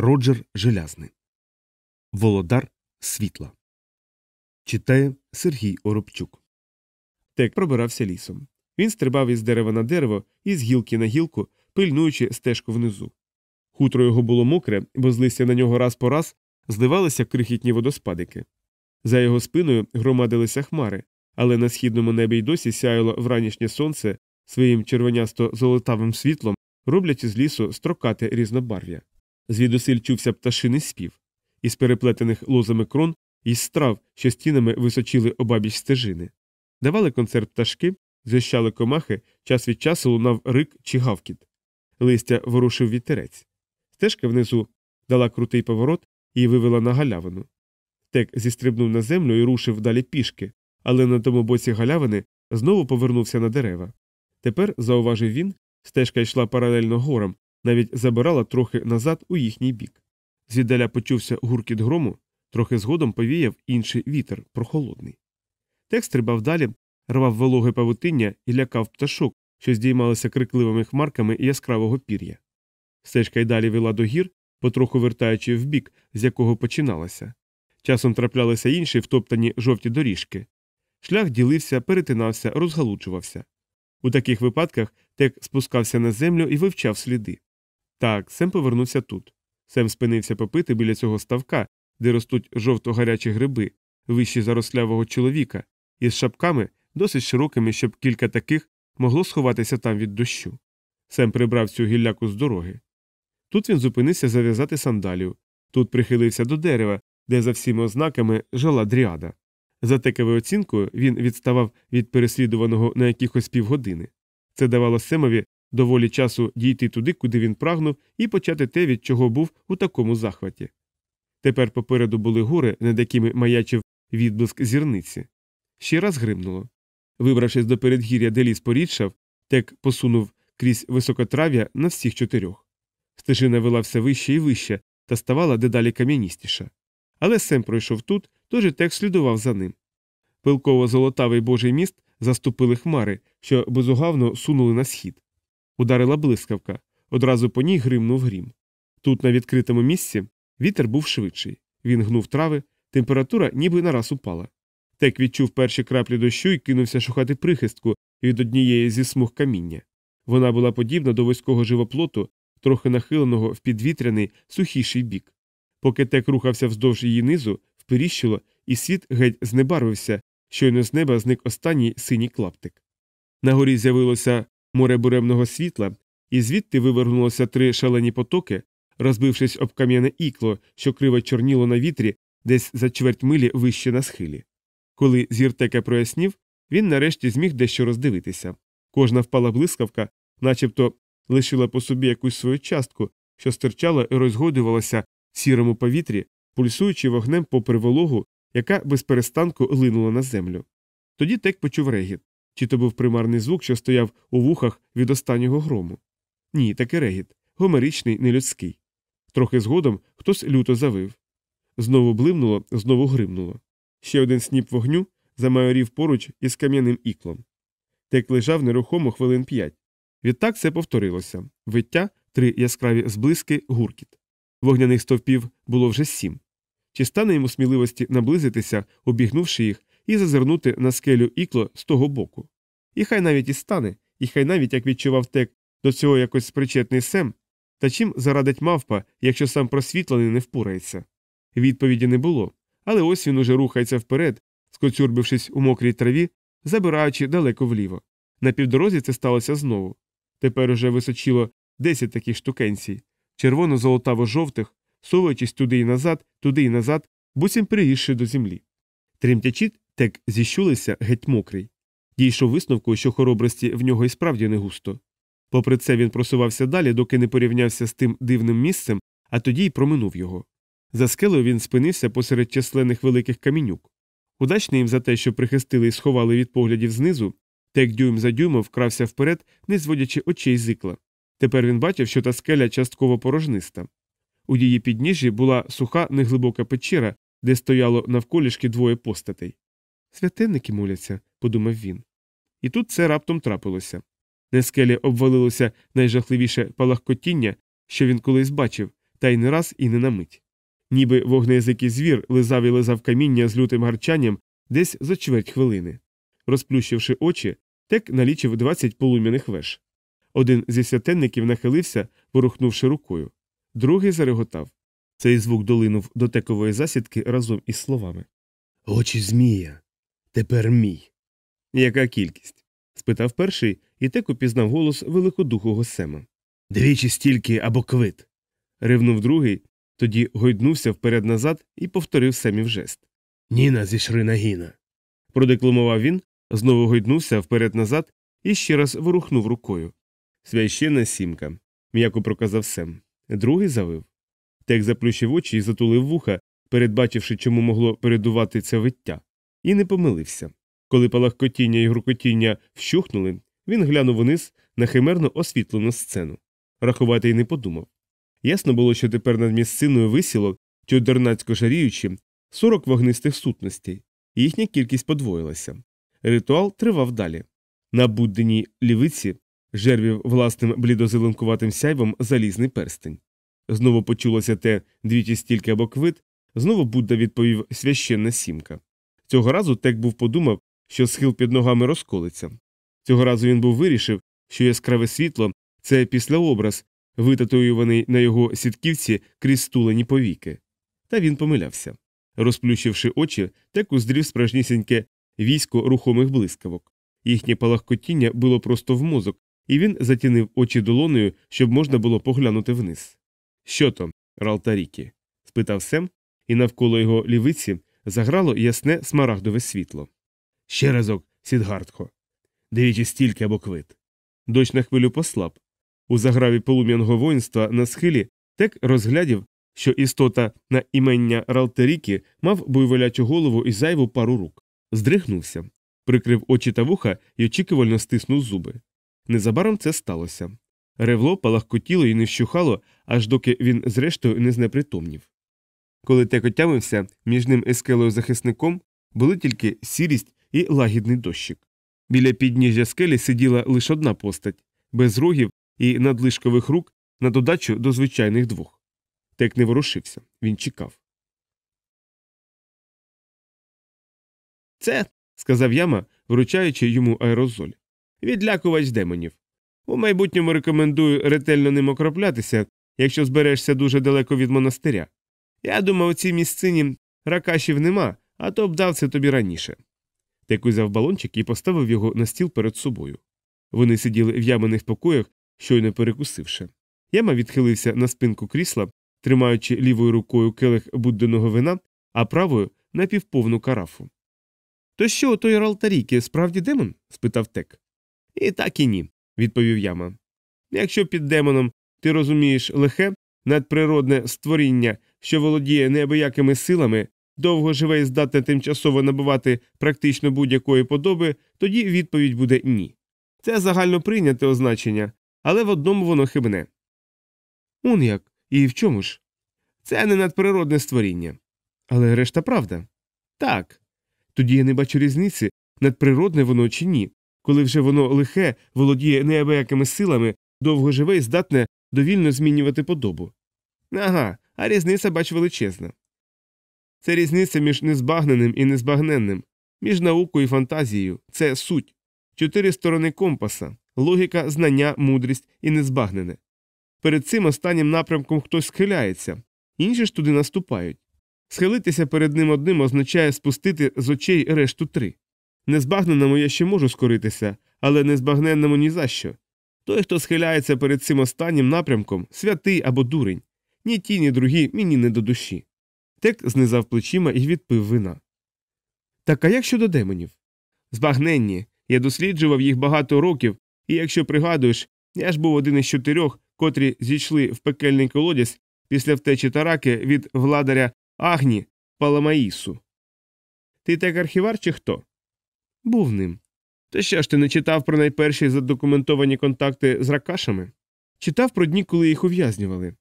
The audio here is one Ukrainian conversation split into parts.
Роджер Желязний. Володар світла. Читає Сергій Оробчук. Тек пробирався лісом. Він стрибав із дерева на дерево і з гілки на гілку, пильнуючи стежку внизу. Хутро його було мокре, бо з листя на нього раз по раз зливалися крихітні водоспадики. За його спиною громадилися хмари, але на східному небі й досі сяяло вранішнє сонце своїм червонясто золотавим світлом, роблячи з лісу строкате різнобарв'я. Звідусиль чувся пташиний спів, із переплетених лозами крон із страв, що стінами височили обабіч стежини. Давали концерт пташки, зищали комахи, час від часу лунав рик чи гавкіт. Листя ворушив вітерець. Стежка внизу дала крутий поворот і вивела на галявину. Тек зістрибнув на землю і рушив далі пішки, але на тому боці галявини знову повернувся на дерева. Тепер, зауважив він, стежка йшла паралельно горам, навіть забирала трохи назад у їхній бік. Звіддаля почувся гуркіт грому, трохи згодом повіяв інший вітер, прохолодний. Тек стрибав далі, рвав вологе павутиння і лякав пташок, що здіймалися крикливими хмарками яскравого пір'я. Стежка й далі вела до гір, потроху вертаючи вбік, з якого починалася. Часом траплялися інші втоптані жовті доріжки. Шлях ділився, перетинався, розгалучувався. У таких випадках Тек спускався на землю і вивчав сліди. Так, Сем повернувся тут. Сем спинився попити біля цього ставка, де ростуть жовто гарячі гриби, вищі за рослявого чоловіка, із шапками, досить широкими, щоб кілька таких могло сховатися там від дощу. Сем прибрав цю гілляку з дороги. Тут він зупинився зав'язати сандалію, тут прихилився до дерева, де за всіми ознаками жила дріада. За тековою оцінкою він відставав від переслідуваного на якихось півгодини. Це давало Семові доволі часу дійти туди, куди він прагнув, і почати те, від чого був у такому захваті. Тепер попереду були гори, над якими маячив відблиск зірниці. Ще раз гримнуло. Вибравшись до передгір'я, де ліс порідшав, тек посунув крізь високотрав'я на всіх чотирьох. Стежина вела все вище і вище та ставала дедалі кам'яністіша. Але Сем пройшов тут, тож тек слідував за ним. Пилково золотавий божий міст заступили хмари, що безугавно сунули на схід. Ударила блискавка, одразу по ній гримнув грім. Тут, на відкритому місці, вітер був швидший. Він гнув трави, температура ніби нараз упала. Тек відчув перші краплі дощу і кинувся шукати прихистку від однієї зі смуг каміння. Вона була подібна до вузького живоплоту, трохи нахиленого в підвітряний сухіший бік. Поки тек рухався вздовж її низу, вперіщило, і світ геть знебарвився, щойно з неба зник останній синій клаптик. На горі з'явилося море буремного світла, і звідти вивернулося три шалені потоки, розбившись об кам'яне ікло, що криво чорніло на вітрі десь за чверть милі вище на схилі. Коли зір тека прояснів, він нарешті зміг дещо роздивитися. Кожна впала блискавка, начебто лишила по собі якусь свою частку, що стирчала і розгодувалася в сірому повітрі, пульсуючи вогнем попри вологу, яка без перестанку линула на землю. Тоді тек почув регіт, чи то був примарний звук, що стояв у вухах від останнього грому. Ні, таки регіт, гомеричний, нелюдський. Трохи згодом хтось люто завив. Знову блимнуло, знову гримнуло. Ще один сніп вогню замайорів поруч із кам'яним іклом. Тек лежав нерухомо хвилин п'ять. Відтак це повторилося виття, три яскраві зблиски, гуркіт. Вогняних стовпів було вже сім. Чи стане йому сміливості наблизитися, обігнувши їх, і зазирнути на скелю ікло з того боку? І хай навіть і стане, і хай навіть як відчував тек до цього якось спричетний сем, та чим зарадить мавпа, якщо сам просвітлений не впорається? Відповіді не було, але ось він уже рухається вперед, скоцюрбившись у мокрій траві, забираючи далеко вліво. На півдорозі це сталося знову. Тепер уже височило десять таких штукенцій, червоно-золотаво-жовтих, совуючись туди й назад, туди й назад, буцім прирісши до землі. Тремтячи, тек зіщулися геть мокрий. Дійшов висновку, що хоробрості в нього і справді не густо. Попри це він просувався далі, доки не порівнявся з тим дивним місцем, а тоді й проминув його. За скелею він спинився посеред численних великих камінюк. Удачний їм за те, що прихистили і сховали від поглядів знизу, тек дюйм за дюймом вкрався вперед, не зводячи очей з ікла. Тепер він бачив, що та скеля частково порожниста. У її підніжжі була суха неглибока печера, де стояло навколішки двоє постатей. Святенники моляться, подумав він. І тут це раптом трапилося. На скелі обвалилося найжахливіше палахкотіння, що він колись бачив, та й не раз і не на мить. Ніби вогнеязикий звір лизав і лизав каміння з лютим гарчанням десь за чверть хвилини. Розплющивши очі, тек налічив 20 полум'яних веж. Один зі святенників нахилився, ворухнувши рукою. Другий зареготав. Цей звук долинув до текової засідки разом із словами. Очі Змія. Тепер мій. Яка кількість? спитав перший, і тек упізнав голос великодухого Сема. Двічі стільки або квит. ревнув другий, тоді гойднувся вперед назад і повторив Семів жест. Ніна зі Шринагіна. Продекламував він, знову гойднувся вперед назад і ще раз ворухнув рукою. Священна сімка, м'яко проказав Сем. Другий завив. Тек заплющив очі і затулив вуха, передбачивши, чому могло передувати це виття, і не помилився. Коли палахкотіння і грукотіння вщухнули, він глянув униз на химерно освітлену сцену. Рахувати й не подумав. Ясно було, що тепер над місциною висіло, чудернацько жаріючи, сорок вогнистих сутностей, їхня кількість подвоїлася. Ритуал тривав далі. На будденій лівиці жервів власним блідозеленкуватим сяйвом залізний перстень. Знову почулося те двічі стільки або квит, знову Будда відповів священна сімка. Цього разу Тек був подумав, що схил під ногами розколиться. Цього разу він був вирішив, що яскраве світло це післяобраз, витатуюваний на його сітківці крізь стулені повіки. Та він помилявся. Розплющивши очі, Тек уздрів справжнісіньке військо рухомих блискавок. Їхнє палахкотіння було просто в мозок, і він затінив очі долоною, щоб можна було поглянути вниз. Що то, Ралтарікі? спитав Сем, і навколо його лівиці заграло ясне смарагдове світло. Ще разок, Сідгартхо. Дивічі стільки або квит. Дощ на хвилю послаб. У заграві полум'яного воїнства на схилі тек розглядів, що істота на імення Ралтерікі мав буйволячу голову і зайву пару рук. Здригнувся, прикрив очі та вуха і очікувально стиснув зуби. Незабаром це сталося. Ревло палахкотіло і не вщухало, аж доки він, зрештою, не знепритомнів. Коли тек отямився, між ним і скелею захисником були тільки сірість і лагідний дощик. Біля підніжжя скелі сиділа лише одна постать, без рогів і надлишкових рук на додачу до звичайних двох. Тек не ворушився, він чекав. Це, сказав яма, вручаючи йому аерозоль. Відлякувач демонів. У майбутньому рекомендую ретельно ним окроплятися, якщо зберешся дуже далеко від монастиря. Я думав, у цій місцині ракашів нема, а то б це тобі раніше. Тек узяв балончик і поставив його на стіл перед собою. Вони сиділи в яманих покоях, щойно перекусивши. Яма відхилився на спинку крісла, тримаючи лівою рукою келих будденого вина, а правою напівповну карафу. То що, той Ралтаріки справді демон? спитав Тек. І так і ні, відповів яма. Якщо під демоном ти розумієш лихе, надприродне створіння, що володіє неабиякими силами, довго живе і здатне тимчасово набувати практично будь-якої подоби, тоді відповідь буде ні. Це загально прийняте означення, але в одному воно хибне. Он як? І в чому ж? Це не надприродне створіння. Але решта правда. Так. Тоді я не бачу різниці, надприродне воно чи ні, коли вже воно лихе, володіє неабиякими силами, довго живе і здатне довільно змінювати подобу. Ага, а різниця, бач, величезна. Це різниця між незбагненим і незбагненним, між наукою і фантазією це суть, чотири сторони компаса, логіка, знання, мудрість і незбагнене. Перед цим останнім напрямком хтось схиляється, інші ж туди наступають. Схилитися перед ним одним означає спустити з очей решту три. Незбагненому я ще можу скоритися, але незбагненному ні за що. Той, хто схиляється перед цим останнім напрямком, святий або дурень. Ні ті, ні другі мені не до душі. Тек знизав плечима і відпив вина. Так а як щодо демонів? Збагненні. Я досліджував їх багато років, і якщо пригадуєш, я ж був один із чотирьох, котрі зійшли в пекельний колодязь після втечі тараки від владаря Агні Паламаїсу. Ти так архівар чи хто? Був ним. То що ж ти не читав про найперші задокументовані контакти з ракашами? Читав про дні, коли їх ув'язнювали.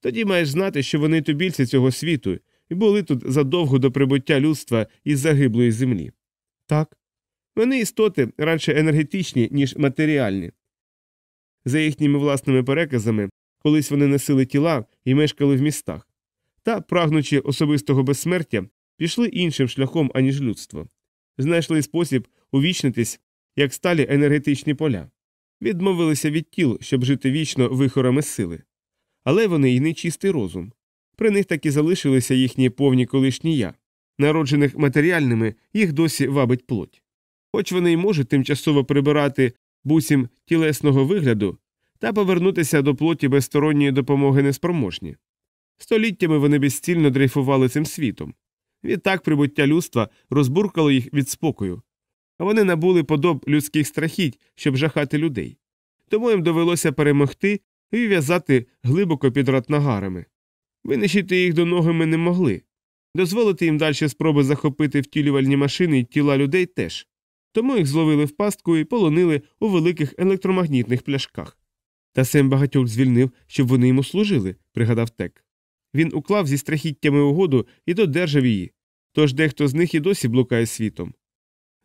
Тоді маєш знати, що вони тубільці цього світу і були тут задовго до прибуття людства із загиблої землі. Так. Вони істоти радше енергетичні, ніж матеріальні. За їхніми власними переказами, Колись вони носили тіла і мешкали в містах. Та, прагнучи особистого безсмертя, пішли іншим шляхом, аніж людство. Знайшли спосіб увічнитись, як сталі енергетичні поля, відмовилися від тіл, щоб жити вічно вихорами сили. Але вони й не чистий розум. При них таки залишилися їхні повні колишні я. Народжених матеріальними їх досі вабить плоть. Хоч вони й можуть тимчасово прибирати бусім тілесного вигляду та повернутися до плоті без сторонньої допомоги неспроможні. Століттями вони безцільно дрейфували цим світом. Відтак прибуття людства розбуркало їх від спокою. Вони набули подоб людських страхіть, щоб жахати людей. Тому їм довелося перемогти і в'язати глибоко під ратнагарами. Винищити їх до ноги ми не могли. Дозволити їм далі спроби захопити втілювальні машини і тіла людей теж. Тому їх зловили в пастку і полонили у великих електромагнітних пляшках. Та Сем багатьох звільнив, щоб вони йому служили, пригадав Тек. Він уклав зі страхіттями угоду і додержав її, тож дехто з них і досі блукає світом.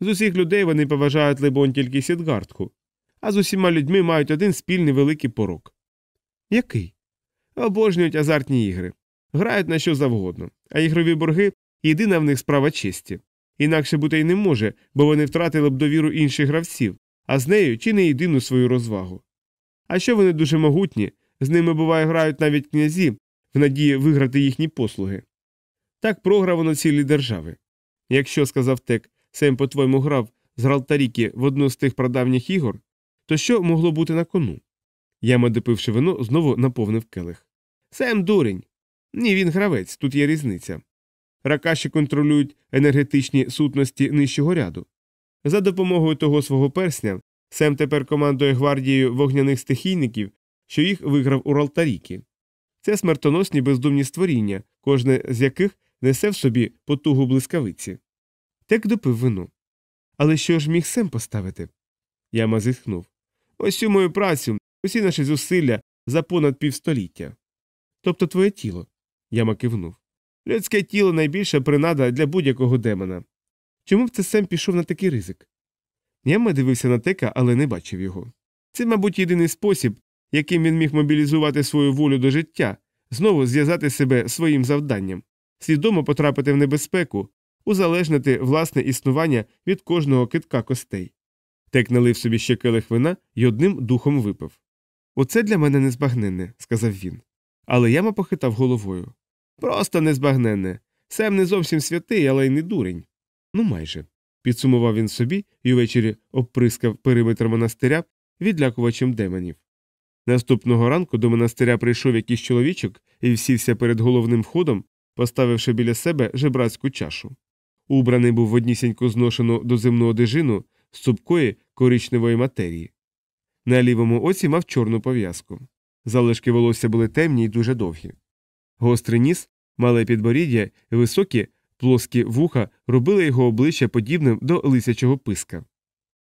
З усіх людей вони поважають либонь тільки сідгартку, а з усіма людьми мають один спільний великий порок. Який? Обожнюють азартні ігри, грають на що завгодно, а ігрові борги єдина в них справа честі. Інакше бути й не може, бо вони втратили б довіру інших гравців, а з нею чи не єдину свою розвагу. А що вони дуже могутні, з ними буває грають навіть князі в надії виграти їхні послуги. Так програвано цілі держави. Якщо, сказав Тек, Сем по твоєму грав з Гралтаріки в одну з тих прадавніх ігор, то що могло бути на кону? Яма, допивши вино, знову наповнив келих. Сем дурень. Ні, він гравець, тут є різниця. Ракаші контролюють енергетичні сутності нижчого ряду. За допомогою того свого персня Сем тепер командує гвардією вогняних стихійників, що їх виграв у Ралтаріки. Це смертоносні бездумні створіння, кожне з яких несе в собі потугу блискавиці. Тек допив вино. Але що ж міг Сем поставити? Яма зітхнув. Ось цю мою працю, усі наші зусилля за понад півстоліття. Тобто твоє тіло. Яма кивнув. Людське тіло найбільша принада для будь-якого демона. Чому б це Сем пішов на такий ризик? Яма дивився на тека, але не бачив його. Це, мабуть, єдиний спосіб, яким він міг мобілізувати свою волю до життя, знову зв'язати себе своїм завданням, свідомо потрапити в небезпеку, узалежнити власне існування від кожного китка костей. Тек налив собі ще келих вина і одним духом випив. Оце для мене незбагненне, сказав він. Але яма похитав головою. Просто незбагненне. Сем не зовсім святий, але й не дурень. Ну майже. Підсумував він собі і ввечері обприскав периметр монастиря відлякувачем демонів. Наступного ранку до монастиря прийшов якийсь чоловічок і всівся перед головним входом, поставивши біля себе жебрацьку чашу. Убраний був в однісіньку зношену до земну одежину з цупкої коричневої матерії. На лівому оці мав чорну пов'язку. Залишки волосся були темні й дуже довгі. Гострий ніс, мале підборіддя і високі плоскі вуха робили його обличчя подібним до лисячого писка.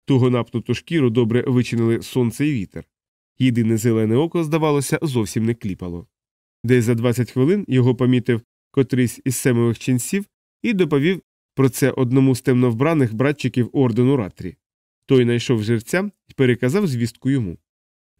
Туго напнуту шкіру добре вичинили сонце і вітер. Єдине зелене око, здавалося, зовсім не кліпало. Десь за 20 хвилин його помітив котрийсь із семових ченців і доповів про це одному з темновбраних братчиків ордену ратрі. Той знайшов жерця і переказав звістку йому.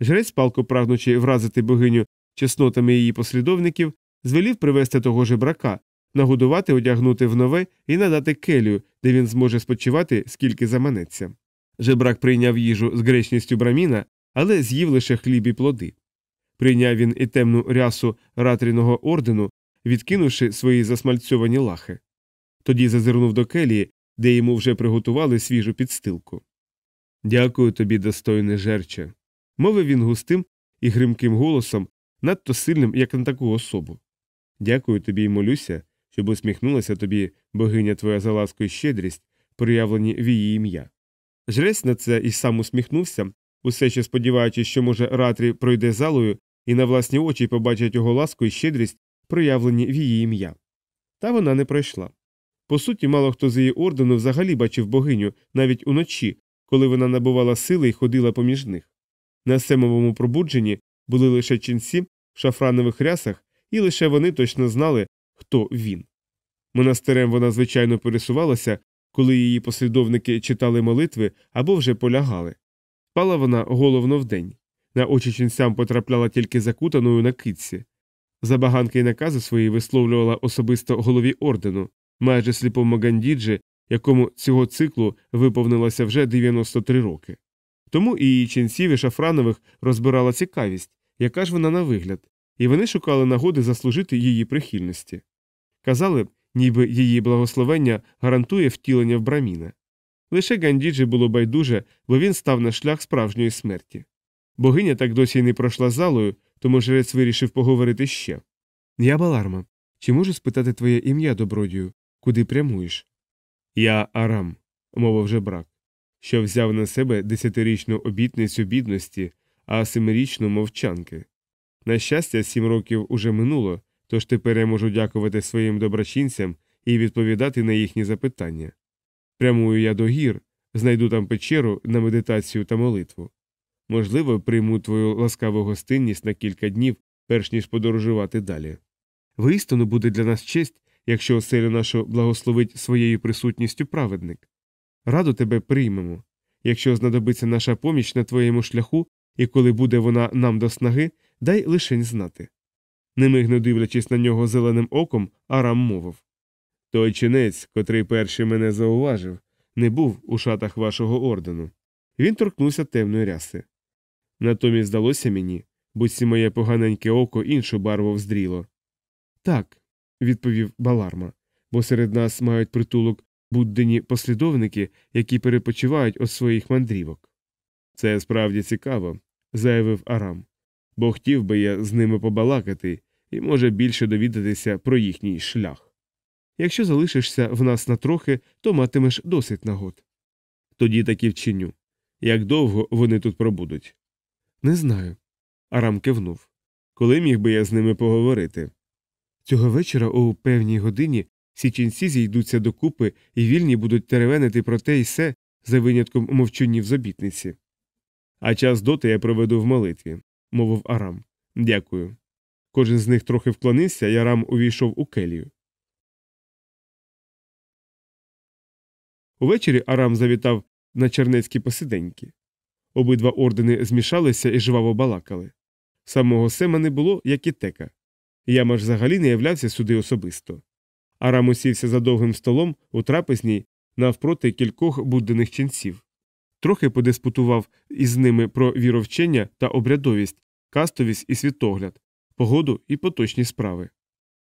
Жрець, палко прагнучи вразити богиню чеснотами її послідовників, звелів привезти того жебрака, нагодувати, одягнути в нове і надати келію, де він зможе спочивати, скільки заманеться. Жебрак прийняв їжу з гречністю браміна, але з'їв лише хліб і плоди. Прийняв він і темну рясу ратріного ордену, відкинувши свої засмальцьовані лахи. Тоді зазирнув до келії, де йому вже приготували свіжу підстилку. Дякую тобі, достойне жерче, мовив він густим і гримким голосом, надто сильним, як на таку особу. Дякую тобі і молюся, щоб усміхнулася тобі богиня твоя за ласку і щедрість, проявлені в її ім'я. Жрець на це і сам усміхнувся, усе ще сподіваючись, що, може, ратрі пройде залою і на власні очі побачить його ласку і щедрість, проявлені в її ім'я. Та вона не пройшла. По суті, мало хто з її ордену взагалі бачив богиню навіть уночі, коли вона набувала сили і ходила поміж них. На семовому пробудженні були лише ченці в шафранових рясах, і лише вони точно знали, хто він. Монастирем вона, звичайно, пересувалася, коли її послідовники читали молитви або вже полягали. Спала вона головно вдень. На очі ченцям потрапляла тільки закутаною на китці. Забаганки й накази свої висловлювала особисто голові ордену, майже сліпому Гандіджі, якому цього циклу виповнилося вже 93 роки. Тому і її ченців і шафранових розбирала цікавість, яка ж вона на вигляд, і вони шукали нагоди заслужити її прихильності. Казали, ніби її благословення гарантує втілення в браміна. Лише Гандіджі було байдуже, бо він став на шлях справжньої смерті. Богиня так досі й не пройшла залою, тому жрець вирішив поговорити ще. Я Баларма. Чи можу спитати твоє ім'я, добродію, куди прямуєш? Я Арам, мовив жебрак, що взяв на себе десятирічну обітницю бідності, а семирічну мовчанки. На щастя, сім років уже минуло, тож тепер я можу дякувати своїм доброчинцям і відповідати на їхні запитання. Прямую я до гір, знайду там печеру на медитацію та молитву. Можливо, прийму твою ласкаву гостинність на кілька днів, перш ніж подорожувати далі. Виістину буде для нас честь, якщо оселю нашу благословить своєю присутністю праведник. Радо тебе приймемо. Якщо знадобиться наша поміч на твоєму шляху, і коли буде вона нам до снаги, дай лишень знати. Немигно дивлячись на нього зеленим оком, Арам мовив Той чинець, котрий перший мене зауважив, не був у шатах вашого ордену. Він торкнувся темної ряси. Натомість здалося мені, буцці моє поганеньке око іншу барву вздріло. Так, відповів Баларма, бо серед нас мають притулок буддені послідовники, які перепочивають від своїх мандрівок. Це справді цікаво, заявив Арам, бо хотів би я з ними побалакати і може більше довідатися про їхній шлях. Якщо залишишся в нас на трохи, то матимеш досить нагод. Тоді таки вчиню. Як довго вони тут пробудуть? Не знаю. Арам кивнув. Коли міг би я з ними поговорити? Цього вечора у певній годині всі ченці зійдуться докупи і вільні будуть теревенити про те й се за винятком мовчунів з обітниці. А час доти я проведу в молитві, мовив Арам. Дякую. Кожен з них трохи вклонився, і Арам увійшов у келію. Увечері Арам завітав на чернецькі посиденьки. Обидва ордени змішалися і жваво балакали. Самого Сема не було, як і тека. Я ж взагалі не являвся сюди особисто. Арам усівся за довгим столом у трапезній навпроти кількох будених ченців. Трохи подиспутував із ними про віровчення та обрядовість, кастовість і світогляд, погоду і поточні справи.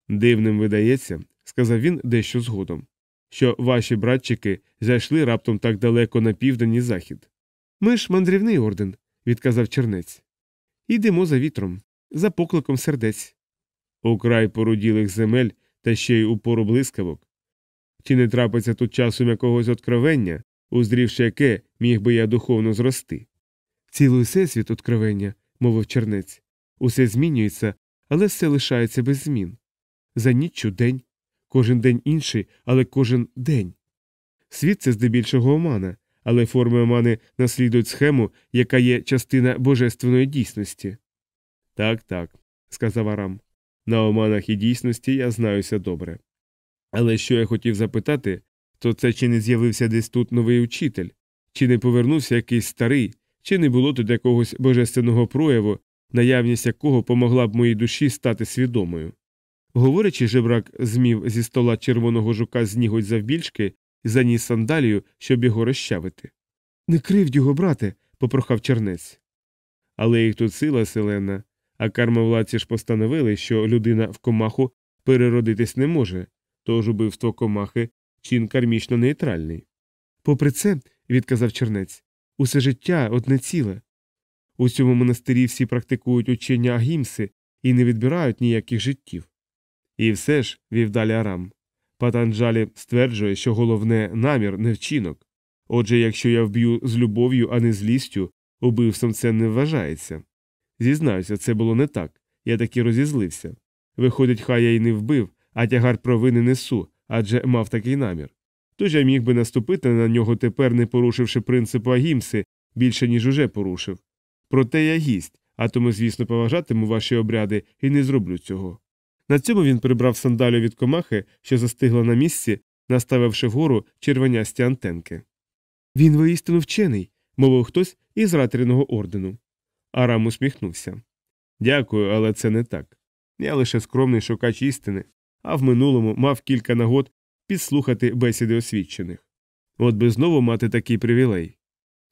Дивним видається, сказав він дещо згодом, що ваші братчики зайшли раптом так далеко на південь і захід. Ми ж мандрівний орден, відказав чернець. Ідемо за вітром, за покликом сердець. У край поруділих земель та ще й у пору блискавок. Чи не трапиться тут часом якогось откровення, уздрівши яке міг би я духовно зрости? Цілий всесвіт откровення, мовив чернець. Усе змінюється, але все лишається без змін. За ніччю день, кожен день інший, але кожен день. Світ це здебільшого омана, але форми омани наслідують схему, яка є частина божественної дійсності. Так, так, сказав Арам. На оманах і дійсності я знаюся добре. Але що я хотів запитати, то це чи не з'явився десь тут новий учитель, чи не повернувся якийсь старий, чи не було тут якогось божественного прояву, наявність якого помогла б моїй душі стати свідомою. Говорячи, жебрак змів зі стола червоного жука з ніготь завбільшки і заніс сандалію, щоб його розчавити. Не кривдь його, брате, попрохав чернець. Але їх тут сила селена, а кармовладці ж постановили, що людина в комаху переродитись не може, тож убивство комахи чин кармічно нейтральний. Попри це, відказав чернець, усе життя одне ціле. У цьому монастирі всі практикують учення агімси і не відбирають ніяких життів. І все ж, вів далі Арам, Патанджалі стверджує, що головне намір не вчинок. Отже, якщо я вб'ю з любов'ю, а не з лістю, убивством це не вважається. Зізнаюся, це було не так. Я таки розізлився. Виходить, хай я й не вбив, а тягар провини несу, адже мав такий намір. Тож я міг би наступити на нього тепер, не порушивши принципу агімси, більше, ніж уже порушив. Проте я гість, а тому, звісно, поважатиму ваші обряди і не зроблю цього. На цьому він прибрав сандалю від комахи, що застигла на місці, наставивши вгору червонясті антенки. Він воістину вчений, мовив хтось із ратериного ордену. Арам усміхнувся. Дякую, але це не так. Я лише скромний шукач істини, а в минулому мав кілька нагод підслухати бесіди освічених. От би знову мати такий привілей.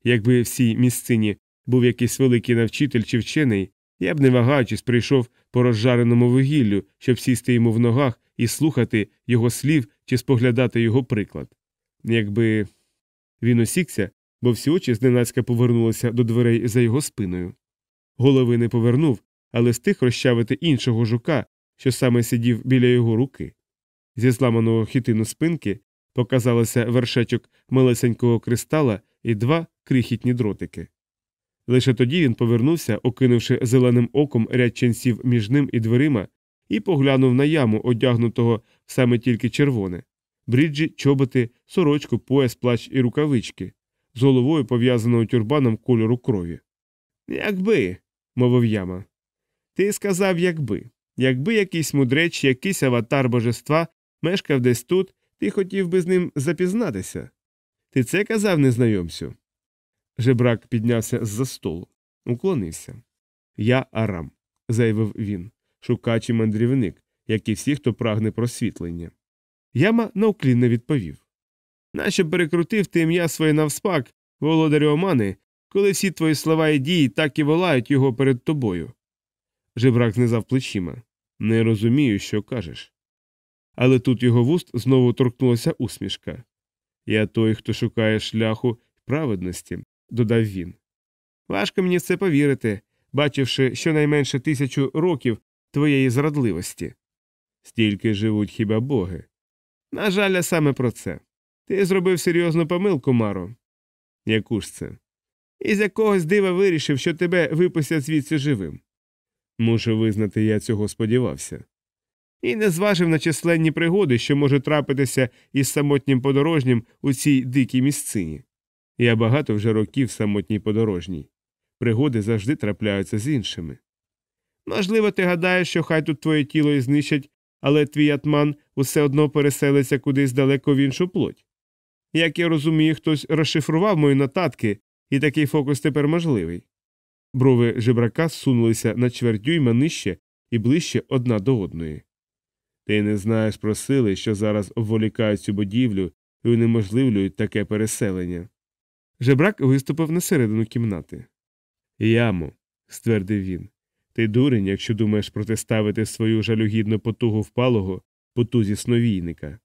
Якби в цій місцині був якийсь великий навчитель чи вчений, я б, не вагаючись, прийшов по розжареному вугіллю, щоб сісти йому в ногах і слухати його слів чи споглядати його приклад. Якби він осікся, бо всі очі зненацька повернулися до дверей за його спиною. Голови не повернув, але стиг розчавити іншого жука, що саме сидів біля його руки. Зі зламаного хітину спинки показалося вершечок малесенького кристала і два крихітні дротики. Лише тоді він повернувся, окинувши зеленим оком ряд ченців між ним і дверима, і поглянув на яму, одягнутого саме тільки червоне бриджі, чоботи, сорочку, пояс, плащ і рукавички, з головою пов'язаною тюрбаном кольору крові. Якби, мовив яма. Ти сказав, якби. Якби якийсь мудреч, якийсь аватар божества мешкав десь тут, ти хотів би з ним запізнатися. Ти це казав незнайомцю. Жебрак піднявся з за столу, уклонився. Я Арам, заявив він, шукач і мандрівник, як і всі, хто прагне просвітлення. Яма науклінно відповів Нащо перекрутив ти ім'я своє навспак, володарю Омани, коли всі твої слова і дії так і волають його перед тобою. Жебрак знизав плечима. Не розумію, що кажеш. Але тут його вуст знову торкнулася усмішка. Я той, хто шукає шляху праведності, додав він. Важко мені в це повірити, бачивши щонайменше тисячу років твоєї зрадливості. Стільки живуть хіба боги. На жаль, саме про це. Ти зробив серйозну помилку, Маро. Яку ж це? Із якогось дива вирішив, що тебе випустять звідси живим. Мушу визнати, я цього сподівався. І не зважив на численні пригоди, що може трапитися із самотнім подорожнім у цій дикій місцині. Я багато вже років самотній подорожній. Пригоди завжди трапляються з іншими. Можливо, ти гадаєш, що хай тут твоє тіло і знищать, але твій атман усе одно переселиться кудись далеко в іншу плоть. Як я розумію, хтось розшифрував мої нотатки, і такий фокус тепер можливий. Брови жебрака сунулися на чверть дюйма нижче і ближче одна до одної. Ти не знаєш про сили, що зараз обволікають цю будівлю і унеможливлюють таке переселення. Жебрак виступив на середину кімнати. Ямо, ствердив він, ти дурень, якщо думаєш протиставити свою жалюгідну потугу впалого потузі сновійника.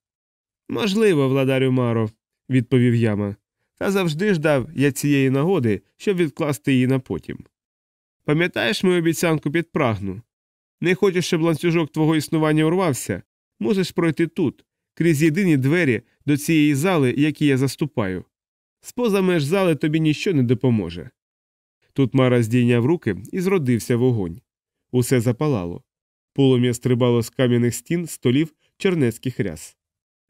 Можливо, владарю Маро, відповів яма, та завжди ждав я цієї нагоди, щоб відкласти її на потім. Пам'ятаєш мою обіцянку під прагну? Не хочеш, щоб ланцюжок твого існування урвався, можеш пройти тут, крізь єдині двері до цієї зали, які я заступаю. Споза меж зали тобі ніщо не допоможе. Тут Мара здійняв руки і зродився вогонь. Усе запалало. Полум'я стрибало з кам'яних стін, столів, чернецьких ряс.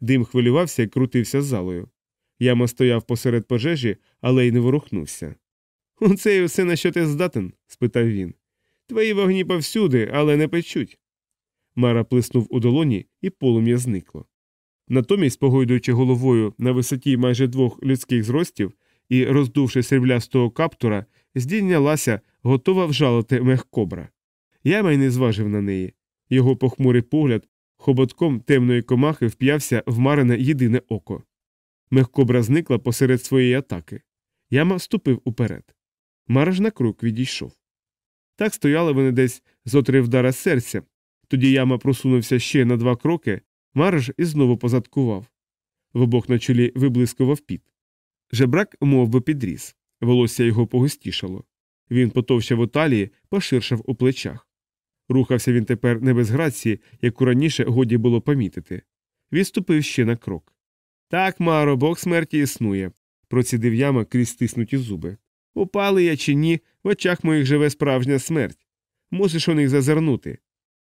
Дим хвилювався і крутився з залою. Яма стояв посеред пожежі, але й не ворухнувся. Оце й усе на що ти здатен? спитав він. Твої вогні повсюди, але не печуть. Мара плиснув у долоні, і полум'я зникло. Натомість, погойдуючи головою на висоті майже двох людських зростів і роздувши сріблястого каптура, здійнялася, готова вжалити мехкобра. Я й не зважив на неї. Його похмурий погляд хоботком темної комахи вп'явся в марине єдине око. Мехкобра зникла посеред своєї атаки. Яма ступив уперед. Мараж на крок відійшов. Так стояли вони десь зо три вдара серця. Тоді яма просунувся ще на два кроки, мараж і знову позадкував. В обох на чолі виблискував піт. Жебрак мов би, підріс. Волосся його погустішало. Він потовщав у талії, поширшав у плечах. Рухався він тепер не без грації, яку раніше годі було помітити. Відступив ще на крок. Так, Маро, бог смерті існує, процідив яма крізь стиснуті зуби. Упали я чи ні, в очах моїх живе справжня смерть. Мусиш у них зазирнути.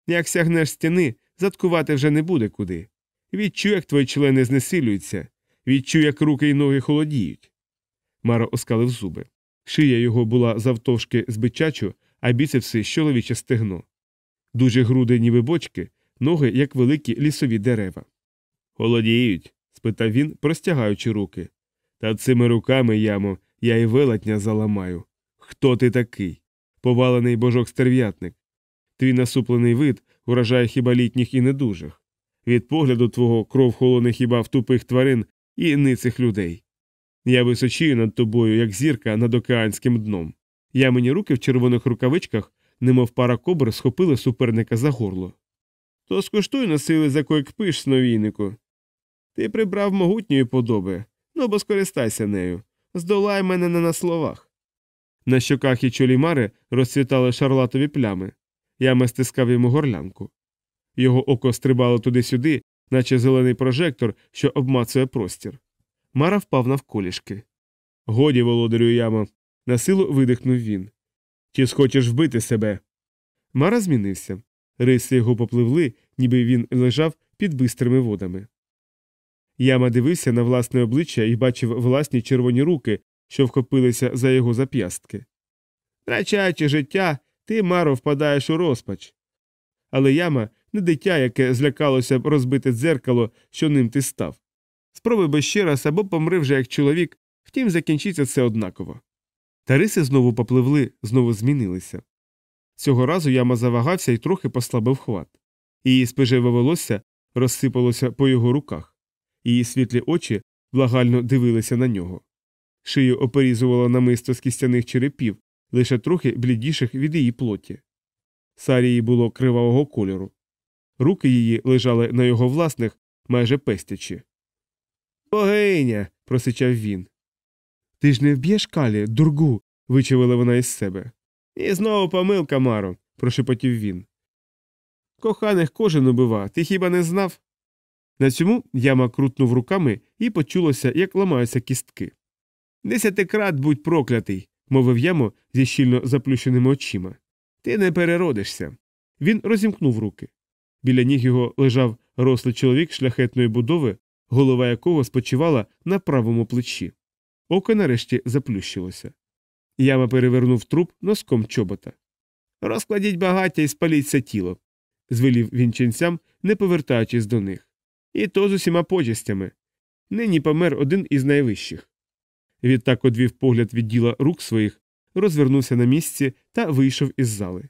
Як сягнеш стіни, заткувати вже не буде куди. Відчуй, як твої члени знесилюються, відчуй, як руки й ноги холодіють. Маро оскалив зуби. Шия його була завтовшки з бичачу, а біцепси чоловіче стегно. Дуже груди, ніби бочки, ноги, як великі лісові дерева. Холодіють? Спитав він, простягаючи руки. Та цими руками, ямо, я й велетня заламаю. Хто ти такий? повалений божок стерв'ятник. Твій насуплений вид уражає хіба літніх і недужих. Від погляду твого кров холоне хіба в тупих тварин і ницих людей. Я височію над тобою, як зірка над океанським дном. Я мені руки в червоних рукавичках, немов пара кобр, схопили суперника за горло. То скуштуй на сили за койк пиш, сновійнику. Ти прибрав могутньої подоби, ну бо скористайся нею. Здолай мене не на словах. На щоках і чолі Мари розцвітали шарлатові плями. Я стискав йому горлянку. Його око стрибало туди-сюди, наче зелений прожектор, що обмацує простір. Мара впав навколішки. Годі, володарю яма, на силу видихнув він. Чи схочеш вбити себе? Мара змінився. Риси його попливли, ніби він лежав під бистрими водами. Яма дивився на власне обличчя і бачив власні червоні руки, що вхопилися за його зап'ястки. Трачаючи життя, ти, Маро, впадаєш у розпач. Але яма не дитя, яке злякалося б розбите дзеркало, що ним ти став. Спробуй би ще раз або помри вже як чоловік, втім закінчиться це однаково. Та риси знову попливли, знову змінилися. Цього разу яма завагався і трохи послабив хват. Її спижеве волосся розсипалося по його руках, її світлі очі благально дивилися на нього. Шию оперізувало намисто з кістяних черепів, лише трохи блідіших від її плоті. Сарії було кривавого кольору. Руки її лежали на його власних, майже пестячі. Богиня. просичав він. Ти ж не вб'єш калі, дургу. вичавила вона із себе. І знову помилка, Маро, прошепотів він. Коханих кожен убива, ти хіба не знав? На цьому яма крутнув руками і почулося, як ламаються кістки. Десятикрат будь проклятий, мовив ямо зі щільно заплющеними очима. Ти не переродишся. Він розімкнув руки. Біля ніг його лежав рослий чоловік шляхетної будови, голова якого спочивала на правому плечі. Око нарешті заплющилося. Яма перевернув труп носком чобота. Розкладіть багаття і спаліть це тіло, звелів він ченцям, не повертаючись до них. І то з усіма почестями. Нині помер один із найвищих. Відтак одвів погляд від діла рук своїх, розвернувся на місці та вийшов із зали.